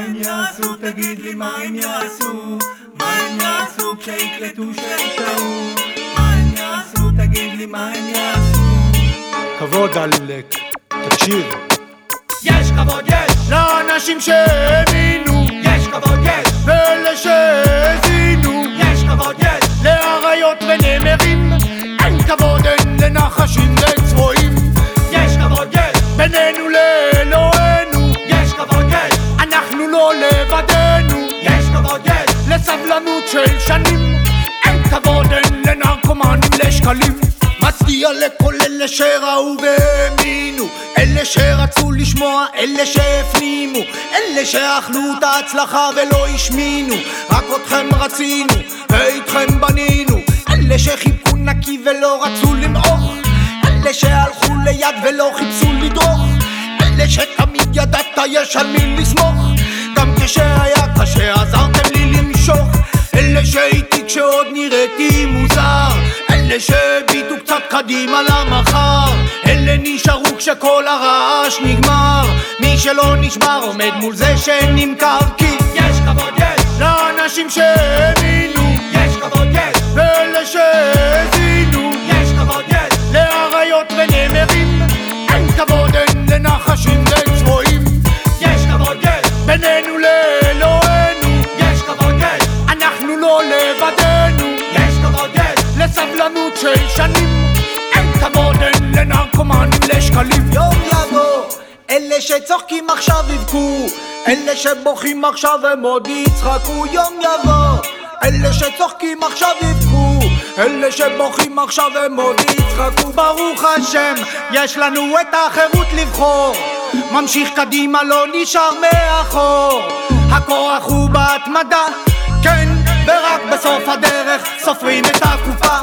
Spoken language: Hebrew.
הם יעשו? תגיד לי מה הם יעשו? מה הם יעשו כשיקלטו שהם טעו? מה הם יעשו? תגיד לי מה הם יעשו? כבוד עלק, תקשיב. יש כבוד יש! לאנשים שהאמינו, יש כבוד יש! ואלה לא לבדנו, יש כבוד יש! לסבלנות של שנים, אין כבוד אין לנרקומנים לשקלים. מצדיע לכל אלה שראו והאמינו, אלה שרצו לשמוע, אלה שהפנימו, אלה שאכלו את ההצלחה ולא השמינו, רק אתכם רצינו, ואיתכם בנינו, אלה שחיבקו נקי ולא רצו למעוך, אלה שהלכו ליד ולא חיפשו לדרוך, אלה שתמיד ידעת יש על מי לסמוך, כשהיה קשה עזרתם לי למשוך, אלה שהייתי כשעוד נראיתי מוזר, אלה שהביטו קצת קדימה למחר, אלה נשארו כשכל הרעש נגמר, מי שלא נשבר עומד מול זה שנמכר כי יש כבוד יש! לאנשים שהאמינו, יש כבוד יש! ואלה שהאזינו, יש כבוד יש! לאריות ונמרים, אין כבוד אין לנחשים וצבועים, יש כבוד יש! בינינו לא לבדנו, יש כבוד יש! לסבלנות של שנים, אין כבוד אין לנרקומנים לשקלים. יום יבוא, אלה שצוחקים עכשיו יבכו, אלה שבוכים עכשיו הם עוד יצחקו. יום יבוא, אלה שצוחקים עכשיו יבכו, אלה שבוכים עכשיו הם עוד יצחקו. ברוך השם, יש לנו את החירות לבחור, ממשיך קדימה לא נשאר מאחור. הכוח הוא בהתמדה, כן, ורק בסוף הדרך סופרים את הקופה.